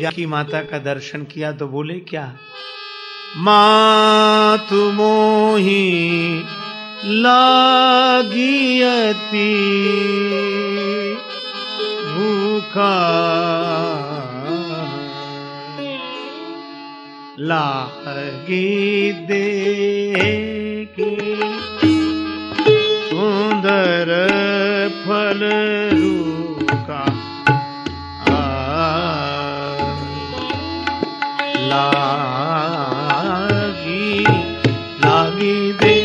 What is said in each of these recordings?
जानकी माता का दर्शन किया तो बोले, क्या? मातु मोही लागियती, भूखा लागी देखी, सुंदर फल लागी लागी दे।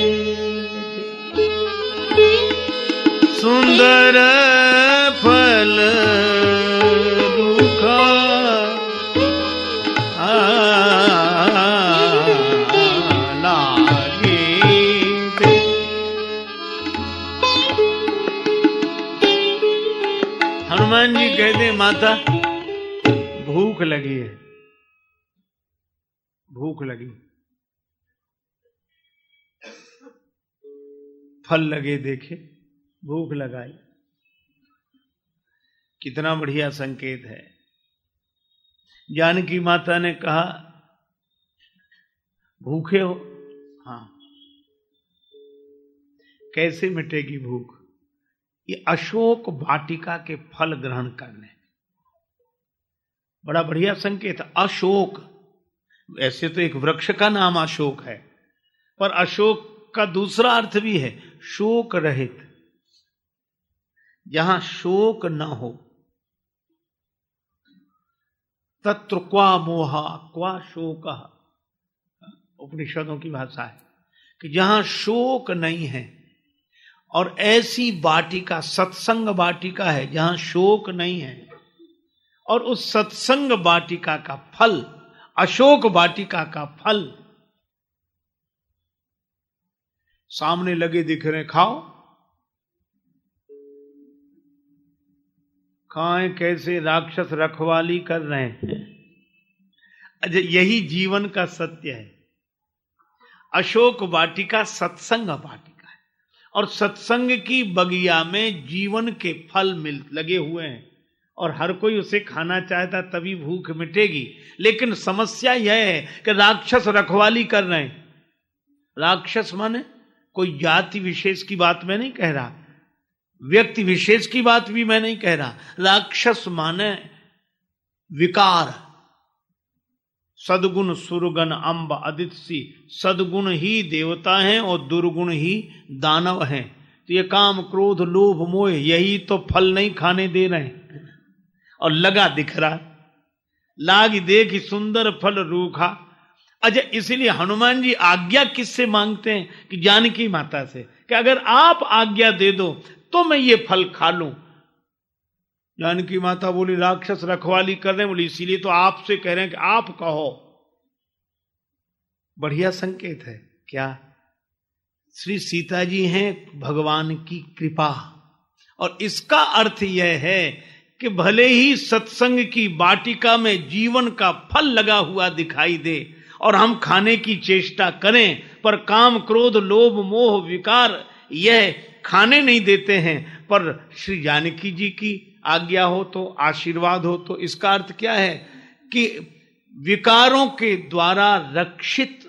सुंदर फल रूखा लागी हनुमान जी कहते माता भूख लगी है। भूख लगी। फल लगे देखे, भूख लगाई। कितना बढ़िया संकेत है। जानकी माता ने कहा, भूखे हो? हाँ। कैसे मिटेगी भूख? ये अशोक वाटिका के फल ग्रहण करने बड़ा बढ़िया संकेत, अशोक ऐसे तो एक वृक्ष का नाम अशोक है, पर अशोक का दूसरा अर्थ भी है, शोक रहित। जहाँ शोक न हो। तत्र क्वा मोहा, क्वा शोक। उपनिषदों की भाषा है कि जहाँ शोक नहीं है, और ऐसी वाटिका सत्संग वाटिका है जहाँ शोक नहीं है, और उस सत्संग वाटिका का फल अशोक वाटिका का फल। सामने लगे दिख रहे खाओ। खाएँ कैसे? राक्षस रखवाली कर रहे हैं। अच्छा यही जीवन का सत्य है। अशोक वाटिका सत्संग वाटिका है। और सत्संग की बगिया में जीवन के फल मिल, लगे हुए हैं। और हर कोई उसे खाना चाहता तभी भूख मिटेगी। लेकिन समस्या यह है कि राक्षस रखवाली कर रहे हैं। राक्षस माने कोई जाति विशेष की बात मैं नहीं कह रहा, व्यक्ति विशेष की बात भी मैं नहीं कह रहा। राक्षस माने विकार। सदगुण, सुरगुण अम्ब अदिति सदगुण ही देवता हैं और दुर्गुण ही दानव हैं। तो ये काम, क्रोध, लोभ, मोह, यही तो फल नहीं खाने दे रहे हैं। और लगा दिख रहा लाग देख सुंदर फल रूखा। अच्छा इसलिए हनुमान जी आज्ञा किससे मांगते हैं? कि जानकी माता से। कि अगर आप आज्ञा दे दो तो मैं ये फल खा लूँ। जानकी माता बोली, राक्षस रखवाली कर रहे हैं। बोली, इसीलिए तो आपसे कह रहे हैं कि आप कहो। बढ़िया संकेत है। क्या? श्री सीता जी हैं भगवान की कृपा। और इसका अर्थ यह है कि भले ही सत्संग की बाटिका में जीवन का फल लगा हुआ दिखाई दे और हम खाने की चेष्टा करें, पर काम क्रोध, लोभ, मोह, विकार, यह खाने नहीं देते हैं। पर श्री जानकी जी की आज्ञा हो तो आशीर्वाद हो तो इसका अर्थ क्या है कि विकारों के द्वारा रक्षित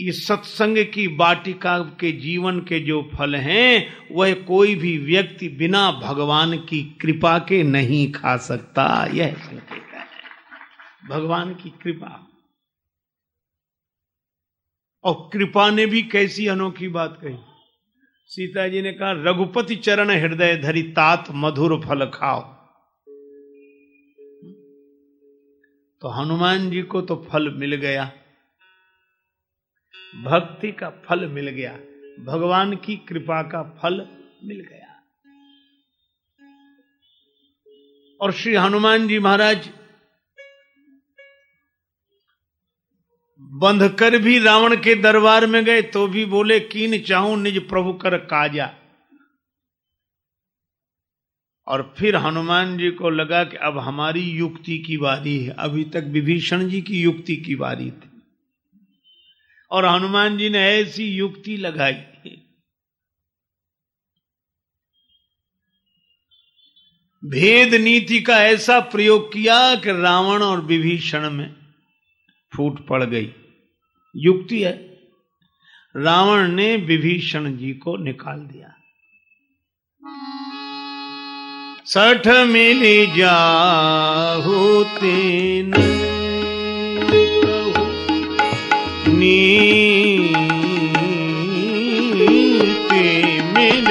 इस सत्संग की बाटिका के जीवन के जो फल हैं, वह कोई भी व्यक्ति बिना भगवान की कृपा के नहीं खा सकता। यह संकेत है। भगवान की कृपा। और कृपा ने भी कैसी अनोखी बात कही। सीता जी ने कहा, रघुपति चरण हृदय धरी तात मधुर फल खाओ। तो हनुमान जी को तो फल मिल गया। भक्ति का फल मिल गया, भगवान की कृपा का फल मिल गया। और श्री हनुमान जी महाराज बंध कर भी रावण के दरबार में गए तो भी बोले, कीन चाहू निज प्रभु कर काजा। और फिर हनुमान जी को लगा कि अब हमारी युक्ति की बारी है, अभी तक विभीषण जी की युक्ति की बारी थी। और हनुमान जी ने ऐसी युक्ति लगाई। भेद नीति का ऐसा प्रयोग किया कि रावण और विभीषण में फूट पड़ गई। युक्ति है। रावण ने विभीषण जी को निकाल दिया। सठ मिली जाहू तीन। नीति मिल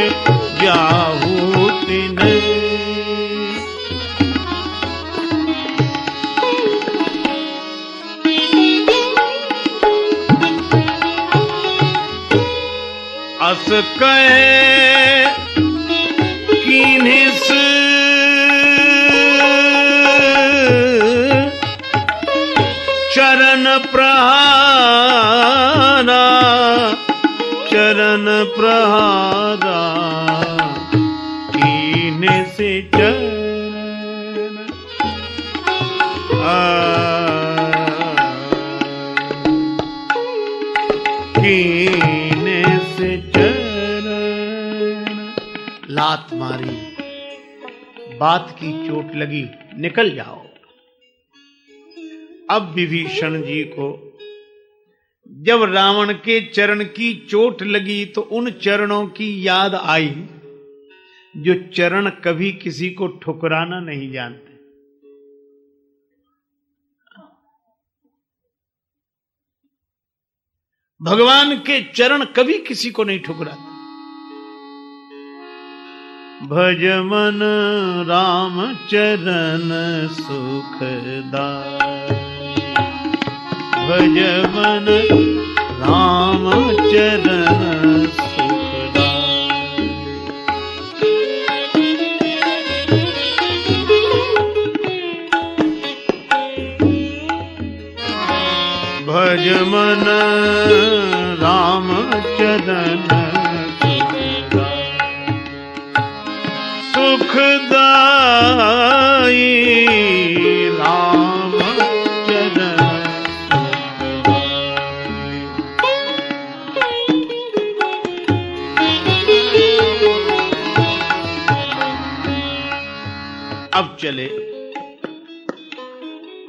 जाहू तीन। अस कहे किन्हिस चरण प्रहारा प्रहारा, कीने से चरण से चरण लात मारी, बात की चोट लगी, निकल जाओ। अब विभीषण जी को जब रावण के चरण की चोट लगी तो उन चरणों की याद आई, जो चरण कभी किसी को ठुकराना नहीं जानते। भगवान के चरण कभी किसी को नहीं ठुकराते। भज मन राम चरण सुखदाय भजमन रा चदन भजमन रामचरण चले।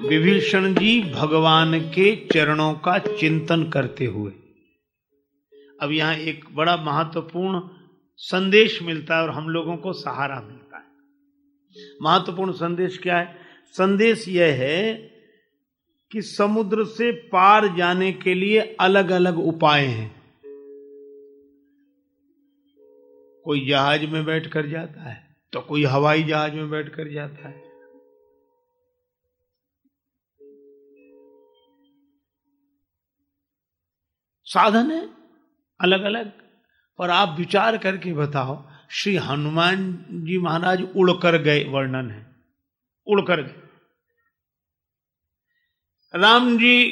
विभीषण जी भगवान के चरणों का चिंतन करते हुए। अब यहाँ एक बड़ा महत्वपूर्ण संदेश मिलता है और हम लोगों को सहारा मिलता है। महत्वपूर्ण संदेश क्या है? संदेश यह है कि समुद्र से पार जाने के लिए अलग अलग उपाय हैं। कोई जहाज़ में बैठकर जाता है तो कोई हवाई जहाज़ में बैठकर जाता है। साधन है अलग अलग पर आप विचार करके बताओ, श्री हनुमान जी महाराज उड़कर गए, वर्णन है, उड़कर गए। राम जी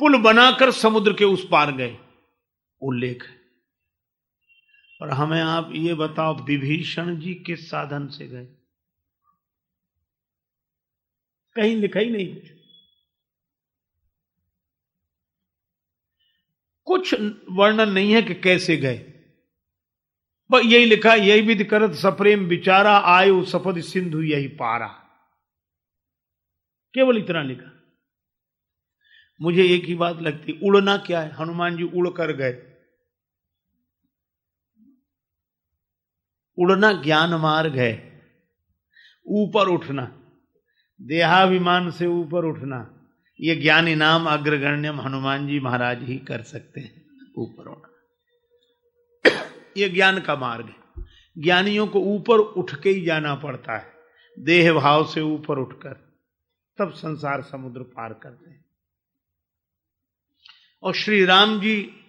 पुल बनाकर समुद्र के उस पार गए उल्लेख है। और हमें आप ये बताओ, विभीषण जी किस साधन से गए? कहीं लिखा ही नहीं कुछ। कुछ वर्णन नहीं है कि कैसे गए। पर यही लिखा, यही विधि करत सप्रेम विचारा, आयु सपद सिंधु यही पारा। केवल इतना लिखा। मुझे एक ही बात लगती, उड़ना क्या है? हनुमान जी उड़ कर गए। उड़ना ज्ञान मार्ग है। ऊपर उठना। देहाभिमान से ऊपर उठना। ये ज्ञानी नाम अग्रगण्यम हनुमान जी महाराज ही कर सकते हैं, ऊपर उठना। ये ज्ञान का मार्ग है। ज्ञानियों को ऊपर उठ के ही जाना पड़ता है। देह भाव से ऊपर उठकर तब संसार समुद्र पार करते हैं। और श्री राम जी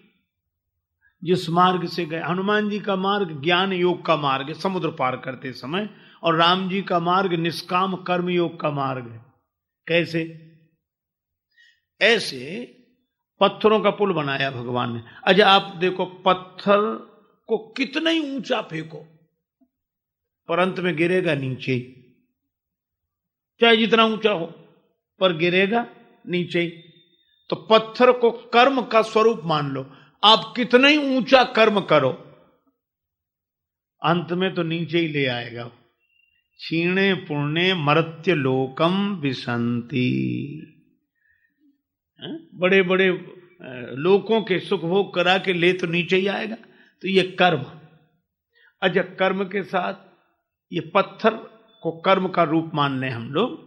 जिस मार्ग से गए, हनुमान जी का मार्ग ज्ञान योग का मार्ग है, समुद्र पार करते समय, और राम जी का मार्ग निष्काम कर्म योग का मार्ग है। कैसे? ऐसे पत्थरों का पुल बनाया भगवान ने। अच्छा आप देखो, पत्थर को कितना ही ऊँचा फेंको, पर अंत में गिरेगा नीचे चाहे जितना ऊँचा हो, पर गिरेगा नीचे तो पत्थर को कर्म का स्वरूप मान लो। आप कितना ही ऊँचा कर्म करो, अंत में तो नीचे ही ले आएगा। क्षीणे पुण्य मर्त्य लोकम विसंति। बड़े बड़े लोगों के सुख भोग करा के ले तो नीचे ही आएगा। तो ये कर्म अच्छा कर्म के साथ ये पत्थर को कर्म का रूप मान लें हम लोग।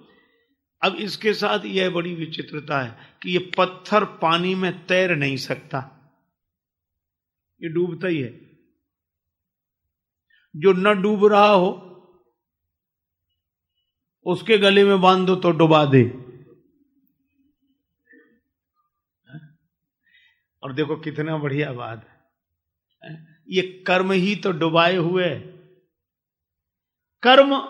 अब इसके साथ यह बड़ी विचित्रता है कि ये पत्थर पानी में तैर नहीं सकता। ये डूबता ही है। जो न डूब रहा हो, उसके गले में बाँध दो तो डुबा दे। और देखो कितना बढ़िया बात है। ये कर्म ही तो डुबाए हुए कर्म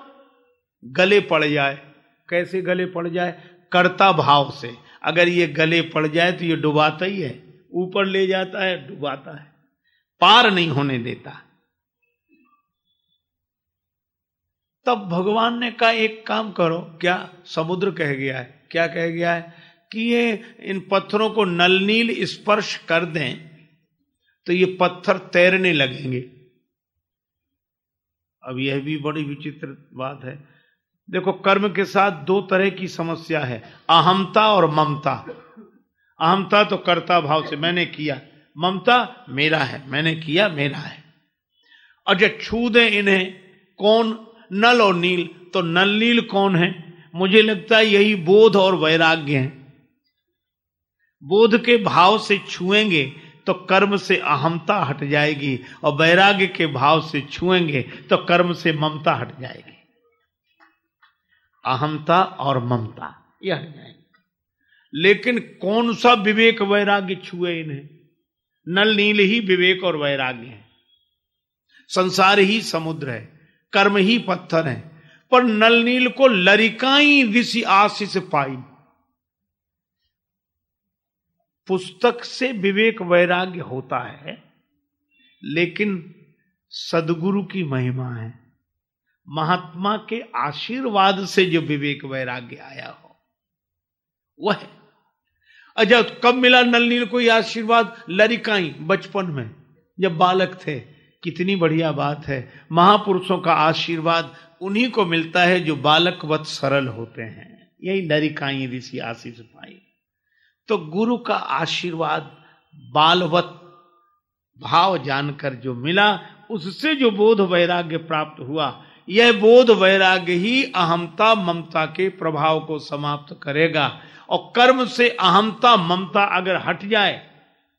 गले पड़ जाए। कैसे गले पड़ जाए? कर्ता भाव से। अगर ये गले पड़ जाए तो ये डुबाता ही है। ऊपर ले जाता है, डुबाता है। पार नहीं होने देता। तब भगवान ने कहा, एक काम करो। क्या समुद्र कह गया है? क्या कह गया है? कि ये इन पत्थरों को नलनील स्पर्श कर दें तो ये पत्थर तैरने लगेंगे। अब यह भी बड़ी विचित्र बात है। देखो, कर्म के साथ दो तरह की समस्या है अहमता और ममता। अहमता तो कर्ता भाव से मैंने किया ममता मेरा है, मैंने किया मेरा है। और जब छू दे इन्हें, कौन नल और नील तो नल नील कौन है? मुझे लगता है यही बोध और वैराग्य है। बोध के भाव से छुएँगे तो कर्म से अहमता हट जाएगी, और वैराग्य के भाव से छुएँगे तो कर्म से ममता हट जाएगी। अहमता और ममता, यह हट जाएँगे लेकिन कौन सा विवेक वैराग्य छुए इन्हें? नल, नील ही विवेक और वैराग्य है। संसार ही समुद्र है, कर्म ही पत्थर है, पर नल, नील को लरिकाई ऋषि आशीष पाई। पुस्तक से विवेक वैराग्य होता है, लेकिन सदगुरु की महिमा है। महात्मा के आशीर्वाद से जो विवेक वैराग्य आया हो, वह अच्छा कब मिला नलनील को यह आशीर्वाद? लरिकाई बचपन में। जब बालक थे, कितनी बढ़िया बात है। महापुरुषों का आशीर्वाद उन्हीं को मिलता है जो बालकवत सरल होते हैं। यही लरिकाई ऋषि आशीष पाई। तो गुरु का आशीर्वाद, बालवत भाव जानकर जो मिला, उससे जो बोध वैराग्य प्राप्त हुआ, यह बोध वैराग्य ही अहमता ममता के प्रभाव को समाप्त करेगा। और कर्म से अहमता ममता अगर हट जाए,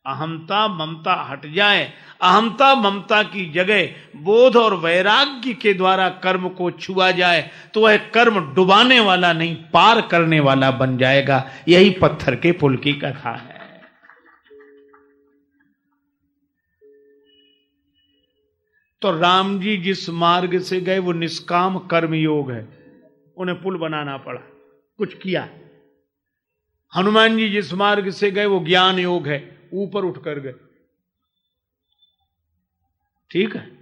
अहमता ममता हट जाए, अहमता ममता की जगह बोध और वैराग्य के द्वारा कर्म को छुआ जाए तो वह कर्म डुबाने वाला नहीं, पार करने वाला बन जाएगा। यही पत्थर के पुल की कथा है। तो राम जी जिस मार्ग से गए, वो निष्काम कर्म योग है। उन्हें पुल बनाना पड़ा, कुछ किया। हनुमान जी जिस मार्ग से गए, वो ज्ञान योग है, ऊपर उठकर गए। ठीक है?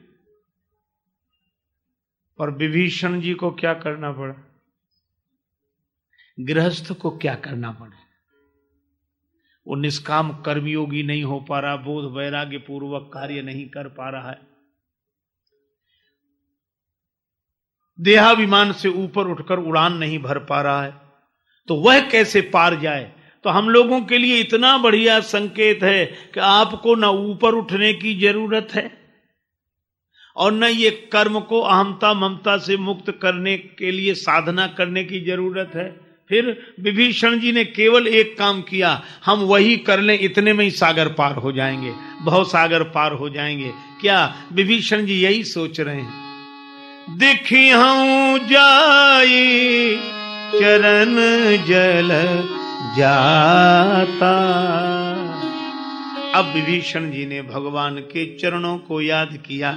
पर विभीषण जी को क्या करना पड़ा? गृहस्थ को क्या करना पड़े? वो निष्काम कर्मयोगी नहीं हो पा रहा, बोध वैराग्य पूर्वक कार्य नहीं कर पा रहा है। देहाभिमान से ऊपर उठकर उड़ान नहीं भर पा रहा है। तो वह कैसे पार जाए? तो हम लोगों के लिए इतना बढ़िया संकेत है कि आपको न ऊपर उठने की ज़रूरत है और न ये कर्म को अहमता ममता से मुक्त करने के लिए साधना करने की ज़रूरत है। फिर विभीषण जी ने केवल एक काम किया, हम वही कर लें, इतने में ही सागर पार हो जाएँगे, बहुत सागर पार हो जाएँगे। क्या विभीषण जी यही सोच रहे हैं? दिखी हूँ जाई चरण जल जाता। अब विभीषण जी ने भगवान के चरणों को याद किया।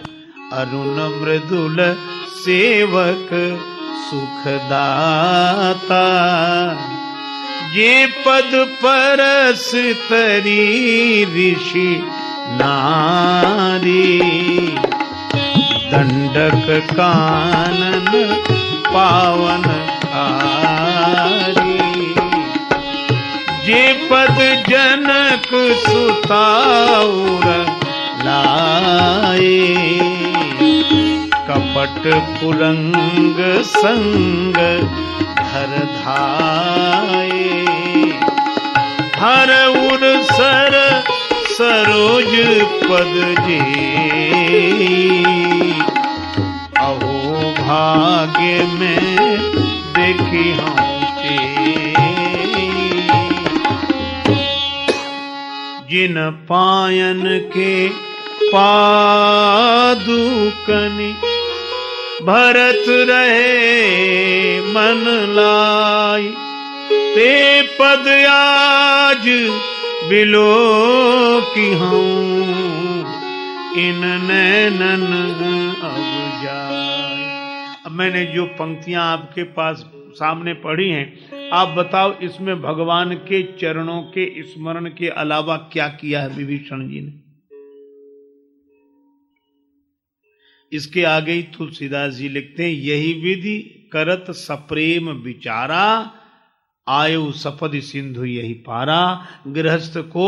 अरुण मृदुल सेवक सुखदाता। ये पद परस तरी ऋषि नारी। दंडक कानन पावन आरी। जे पद जनक सुताउर लाए, कपट कुरंग संग धर धाये हर उर सर सरोज पद जे अहो भाग्य में देखी जिन पायन के पादुकनि भरत रहे मन लाई, ते पद आज बिलो की हूँ इन नैनन अब जाए। अब मैंने जो पंक्तियाँ आपके पास सामने पढ़ी हैं। आप बताओ, इसमें भगवान के चरणों के स्मरण के अलावा क्या किया है विभीषण जी ने? इसके आगे ही तुलसीदास जी लिखते हैं, यही विधि करत सप्रेम विचारा, आयु सपद सिंधु यही पारा, गृहस्थ को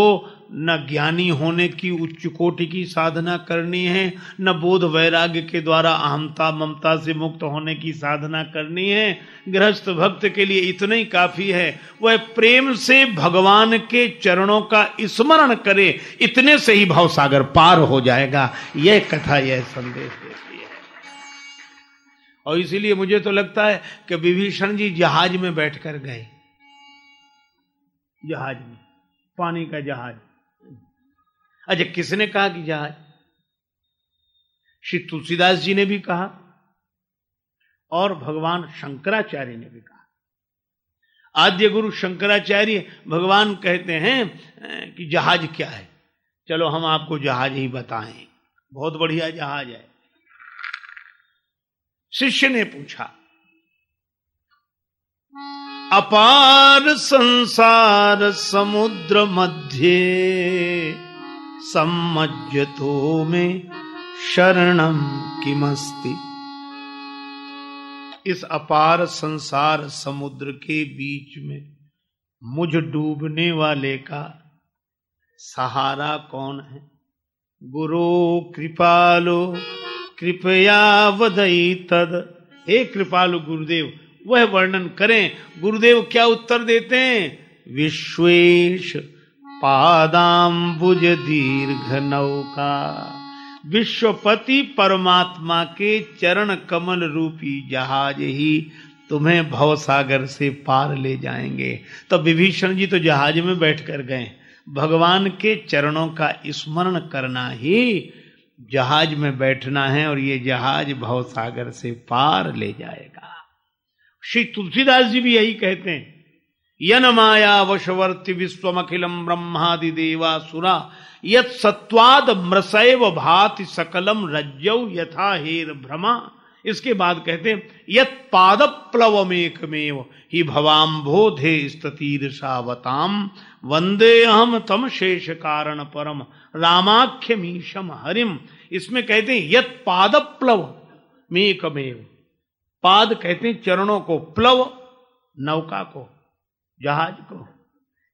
न ज्ञानी होने की उच्च कोटि की साधना करनी है, न बोध वैराग्य के द्वारा अहमता ममता से मुक्त होने की साधना करनी है। गृहस्थ भक्त के लिए इतना ही काफ़ी है। वह प्रेम से भगवान के चरणों का स्मरण करे, इतने से ही भाव सागर पार हो जाएगा। यह कथा, यह संदेश देती है। और इसीलिए मुझे तो लगता है कि विभीषण जी जहाज़ में बैठकर गए। जहाज़ में, पानी का जहाज़। अच्छा किसने कहा कि जहाज़ श्री तुलसीदास जी ने भी कहा और भगवान शंकराचार्य ने भी कहा। आद्य गुरु शंकराचार्य भगवान कहते हैं कि जहाज़ क्या है? चलो हम आपको जहाज़ ही बताएँ। बहुत बढ़िया जहाज़ है। शिष्य ने पूछा, अपार संसार समुद्र मध्य सम्मज्जतो में शरणम किमस्ति। इस अपार संसार समुद्र के बीच में मुझ डूबने वाले का सहारा कौन है? गुरु, कृपालो, कृपया वदई तद। हे कृपालु गुरुदेव, वह वर्णन करें। गुरुदेव, क्या उत्तर देते हैं? विश्वेश पादाम्बुज दीर्घ नौका। विश्वपति परमात्मा के चरण कमल रूपी जहाज़ ही तुम्हें भव सागर से पार ले जाएँगे। तो विभीषण जी तो जहाज़ में बैठ कर गए। भगवान के चरणों का स्मरण करना ही जहाज़ में बैठना है और ये जहाज़ भव सागर से पार ले जाएगा। श्री तुलसीदास जी भी यही कहते हैं। यन माया वशवर्ती विश्वम अखिलम ब्रह्मादि देवा सुरा यत मृसैव भाति सकलम रज्जौ यथा हेर भ्रमा इसके बाद कहते हैं, यत पाद प्लवमेकमेव ही भवाम्भोधे स्ततीर्षावताम वंदे अहम तम शेष कारण परम रामाख्यमीशम हरिम। इसमें कहते हैं, यत पाद प्लव मेकमेव। पाद कहते हैं चरणों को, प्लव नौका को। जहाज़ को,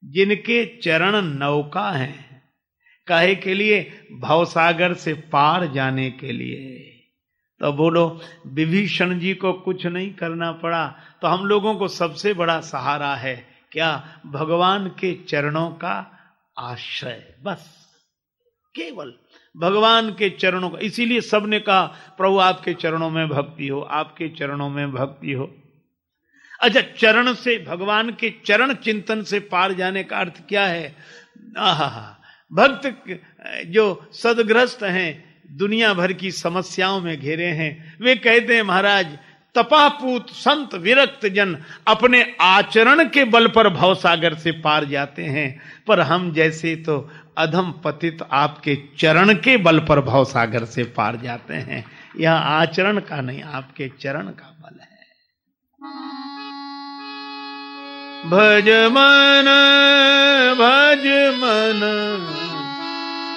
जिनके चरण नौका हैं, कहे के लिए, भवसागर से पार जाने के लिए। तो बोलो, विभीषण जी को कुछ नहीं करना पड़ा। तो हम लोगों को सबसे बड़ा सहारा है, क्या भगवान के चरणों का आश्रय? बस, केवल भगवान के चरणों का। इसीलिए सबने कहा, प्रभु आपके चरणों में भक्ति हो, आपके चरणों में भक्ति हो। अच्छा चरण से, भगवान के चरण चिंतन से पार जाने का अर्थ क्या है? आहा, भक्त जो सदग्रस्त हैं, दुनिया भर की समस्याओं में घेरे हैं, वे कहते हैं, महाराज, तपापूत संत विरक्त जन अपने आचरण के बल पर भवसागर से पार जाते हैं, पर हम जैसे तो अधम पतित आपके चरण के बल पर भवसागर से पार जाते हैं। यह आचरण का नहीं, आपके चरण का बल है। भज मन भज मन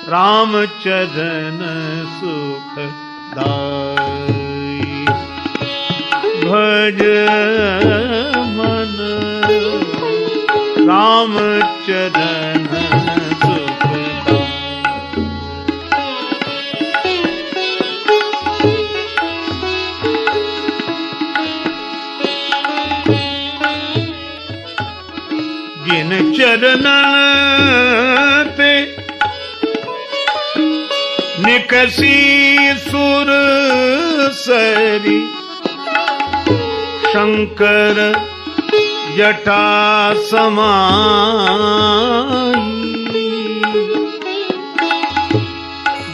रामचरण दाई। भज मन रामचरण जिन चरणन ते निकसी सुर सरी। शंकर जटा समाई।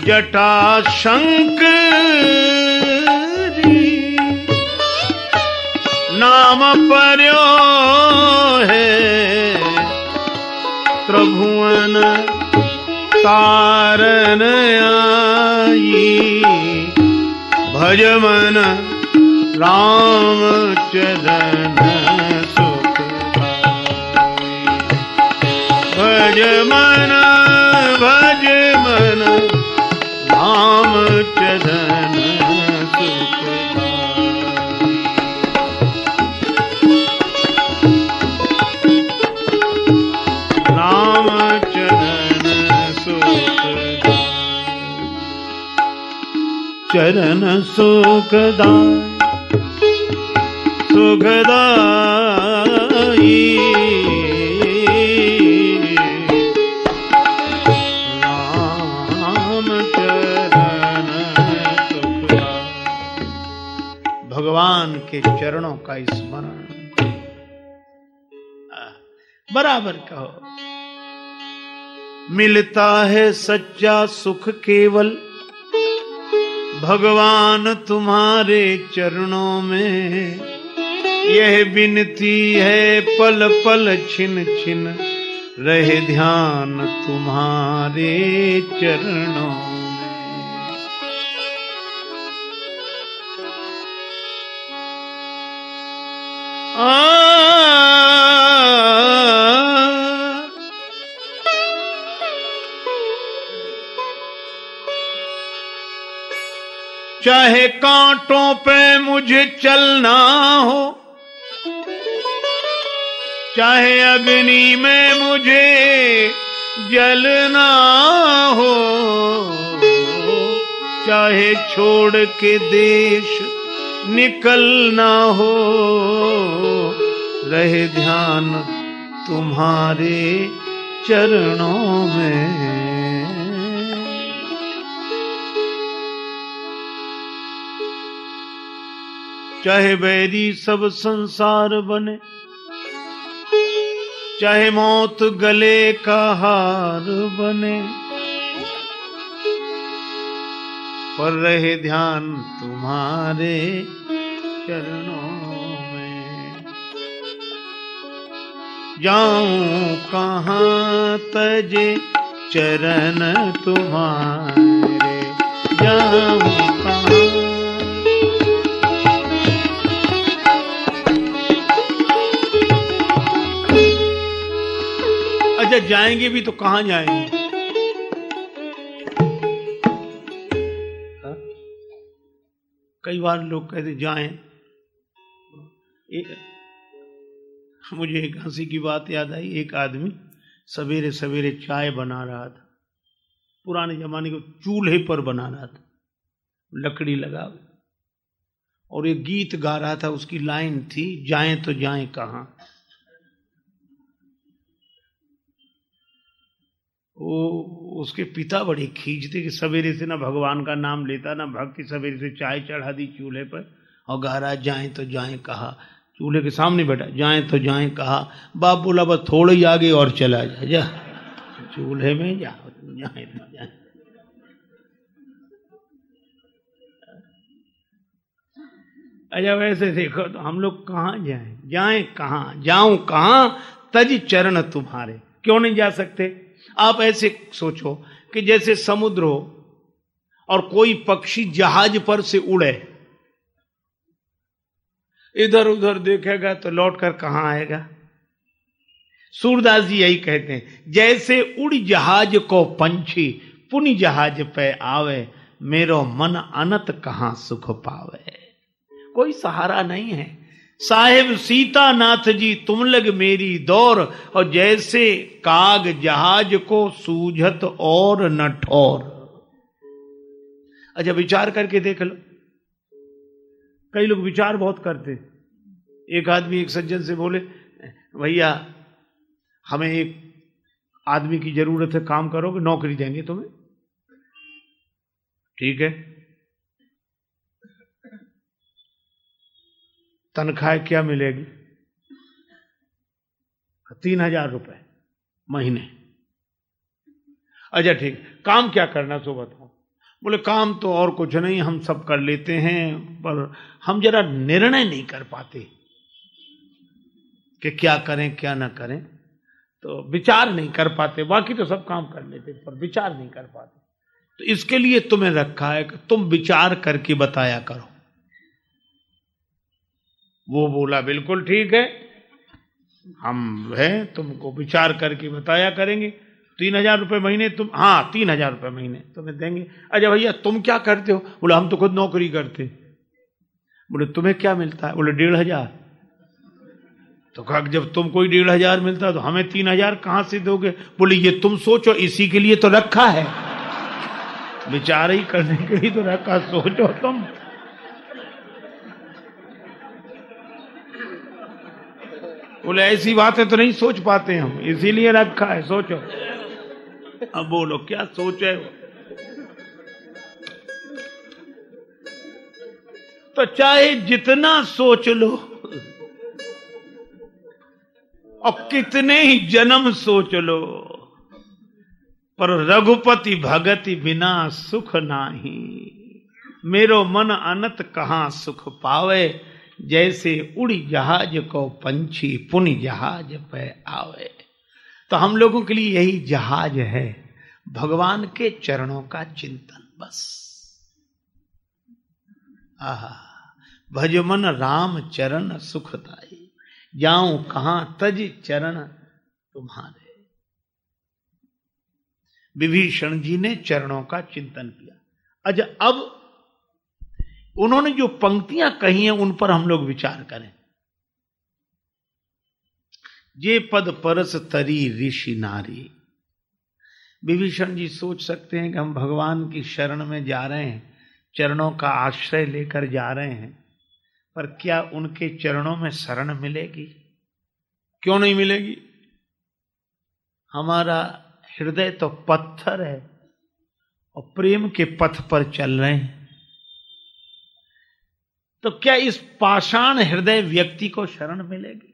जटा शंकरी। नाम पर्यो है। त्रिभुवन तारन आई। भजमन राम चरण सुख भज मन भज मन राम चरण चरण सुखदा सुखदाई चरण सुखदाई भगवान के चरणों का स्मरण। बराबर कहो। मिलता है सच्चा सुख केवल भगवान तुम्हारे चरणों में। यह विनती है पल पल छिन छिन रहे ध्यान तुम्हारे चरणों में। चाहे कांटों पे मुझे चलना हो, चाहे अग्नि में मुझे जलना हो, चाहे छोड़ के देश निकलना हो, रहे ध्यान तुम्हारे चरणों में। चाहे बैरी सब संसार बने, चाहे मौत गले का हार बने। पर रहे ध्यान तुम्हारे चरणों में। जाऊँ कहाँ तजे चरण तुम्हारे, जाऊँ अच्छा जाएँगे भी तो कहाँ जाएँगे? हाँ? कई बार लोग कहते जाएँ। मुझे एक हँसी की बात याद आई। एक आदमी सवेरे सवेरे चाय बना रहा था। पुराने जमाने को चूल्हे पर बना रहा था। लकड़ी लगा। और एक गीत गा रहा था, उसकी लाइन थी, जाएँ तो जाएँ कहाँ? वो उसके पिता बड़े खींचते कि सवेरे से ना भगवान का नाम लेता, ना भक्ति, सवेरे से चाय चढ़ा दी चूल्हे पर। और गा रहा जाए तो जाए कहा। चूल्हे के सामने बैठा, जाए तो जाए कहा। बाप बोला, बस थोड़े ही आगे और चला जा जा। चूल्हे में जा, जाए तो जाए। अच्छा वैसे देखो तो हम लोग कहाँ जाए? जाए कहाँ? जाऊँ कहाँ? तज चरण तुम्हारे। क्यों नहीं जा सकते? आप ऐसे सोचो कि जैसे समुद्र हो और कोई पक्षी जहाज़ पर से उड़े। इधर उधर देखेगा तो लौट कर कहाँ आएगा? सूरदास जी यही कहते हैं, जैसे उड़ जहाज़ को पंछी पुनि जहाज़ पे आवे, मेरो मन अनत कहाँ सुख पावे। कोई सहारा नहीं है। साहेब सीता नाथ जी, तुम लग मेरी दौर, और जैसे काग जहाज़ को सूझत और न ठोर। अच्छा विचार करके देख लो। कई लोग विचार बहुत करते। एक आदमी एक सज्जन से बोले, भैया, हमें एक आदमी की ज़रूरत है, काम करोगे, नौकरी देंगे तुम्हें। ठीक है। तनख्वाह क्या मिलेगी? तीन हज़ार रुपए महीने। अच्छा ठीक। काम क्या करना सो बताओ। बोले, काम तो और कुछ नहीं, हम सब कर लेते हैं, पर हम जरा निर्णय नहीं कर पाते कि क्या करें, क्या ना करें। तो विचार नहीं कर पाते। बाकी तो सब काम कर लेते, पर विचार नहीं कर पाते। तो इसके लिए तुम्हें रखा है कि तुम विचार करके बताया करो। वो बोला, बिल्कुल ठीक है। हम है, तुमको विचार करके बताया करेंगे। तीन हज़ार रुपये महीने तुम हाँ तीन हज़ार रुपये महीने तुम्हें देंगे। अजय भैया, तुम क्या करते हो? बोले, हम तो खुद नौकरी करते बोले, तुम्हें क्या मिलता? है बोले, डेढ़ हज़ार। तो कहा, जब तुम कोई डेढ़ हज़ार मिलता तो हमें तीन हज़ार कहाँ से दोगे? बोले, ये तुम सोचो, इसी के लिए तो रखा है। विचार ही करने के लिए तो रखा, सोचो तुम। बोले, ऐसी बातें तो नहीं सोच पाते हम, इसीलिए रखा है सोचो। अब बोलो, क्या सोचे हो? तो चाहे जितना सोच लो, और कितने ही जन्म सोच लो, पर रघुपति भगति बिना सुख नाही। मेरो मन अनत कहाँ सुख पावे? जैसे उड़ी जहाज़ को पंछी पुण्य जहाज़ पे आवे। तो हम लोगों के लिए यही जहाज़ है। भगवान के चरणों का चिंतन बस। आहा, भजमन राम चरण सुखदाई। जाऊँ कहाँ तज चरण तुम्हारे। विभीषण जी ने चरणों का चिंतन किया। अच्छा अब उन्होंने जो पंक्तियाँ कही हैं, उन पर हम लोग विचार करें। ये पद परस तरी ऋषि नारी। विभीषण जी सोच सकते हैं कि हम भगवान की शरण में जा रहे हैं, चरणों का आश्रय लेकर जा रहे हैं, पर क्या उनके चरणों में शरण मिलेगी? क्यों नहीं मिलेगी? हमारा हृदय तो पत्थर है और प्रेम के पथ पर चल रहे हैं। तो क्या इस पाषाण हृदय व्यक्ति को शरण मिलेगी?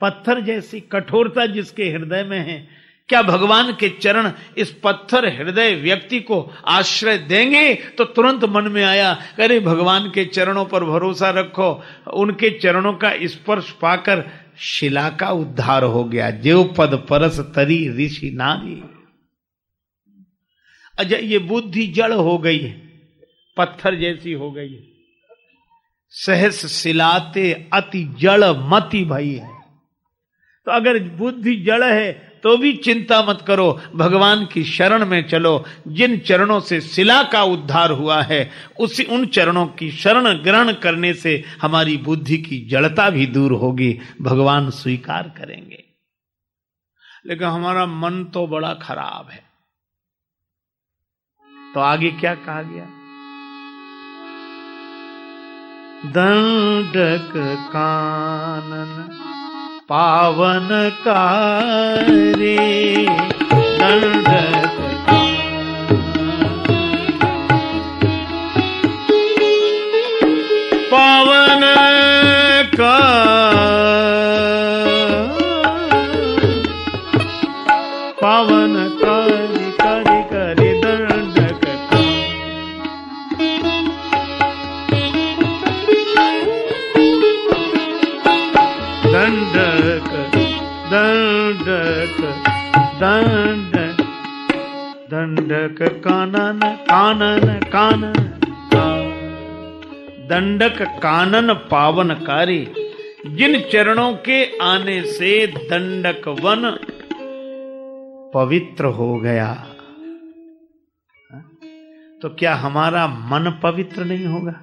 पत्थर जैसी कठोरता जिसके हृदय में है, क्या भगवान के चरण इस पत्थर हृदय व्यक्ति को आश्रय देंगे? तो तुरंत मन में आया, अरे भगवान के चरणों पर भरोसा रखो। उनके चरणों का स्पर्श पाकर शिला का उद्धार हो गया। जेव पद परस तरी ऋषि नारी। अजय, ये बुद्धि जड़ हो गई है, पत्थर जैसी हो गई है। सहस सिलाते अति जड़ मति भई है। तो अगर बुद्धि जड़ है तो भी चिंता मत करो। भगवान की शरण में चलो। जिन चरणों से शिला का उद्धार हुआ है, उसी उन चरणों की शरण ग्रहण करने से हमारी बुद्धि की जड़ता भी दूर होगी। भगवान स्वीकार करेंगे। लेकिन हमारा मन तो बड़ा खराब है। तो आगे क्या कहा गया? दंडक कानन पावन कारे दंडक दंड दंडक कानन कानन कानन। दंडक कानन पावन पावनकारी, जिन चरणों के आने से दंडक वन पवित्र हो गया। तो क्या हमारा मन पवित्र नहीं होगा?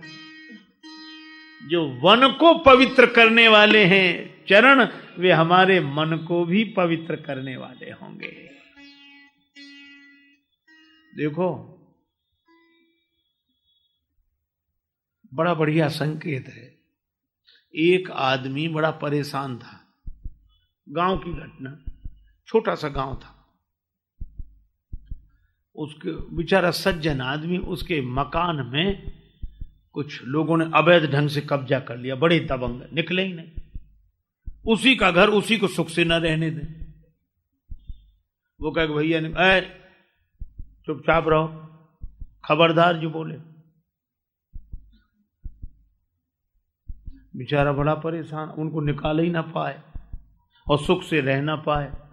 जो वन को पवित्र करने वाले हैं चरण वे हमारे मन को भी पवित्र करने वाले होंगे। देखो, बड़ा बढ़िया संकेत है। एक आदमी बड़ा परेशान था। गाँव की घटना, छोटा सा गाँव था। उसके, बेचारा सज्जन आदमी उसके मकान में कुछ लोगों ने अवैध ढंग से कब्जा कर लिया, बड़े दबंग, निकले ही नहीं। उसी का घर उसी को सुख से ना रहने दे। वो कहे भैया ने चुपचाप रहो। खबरदार जो बोले। बेचारा बड़ा परेशान, उनको निकाल ही ना पाए और सुख से रह ना पाए।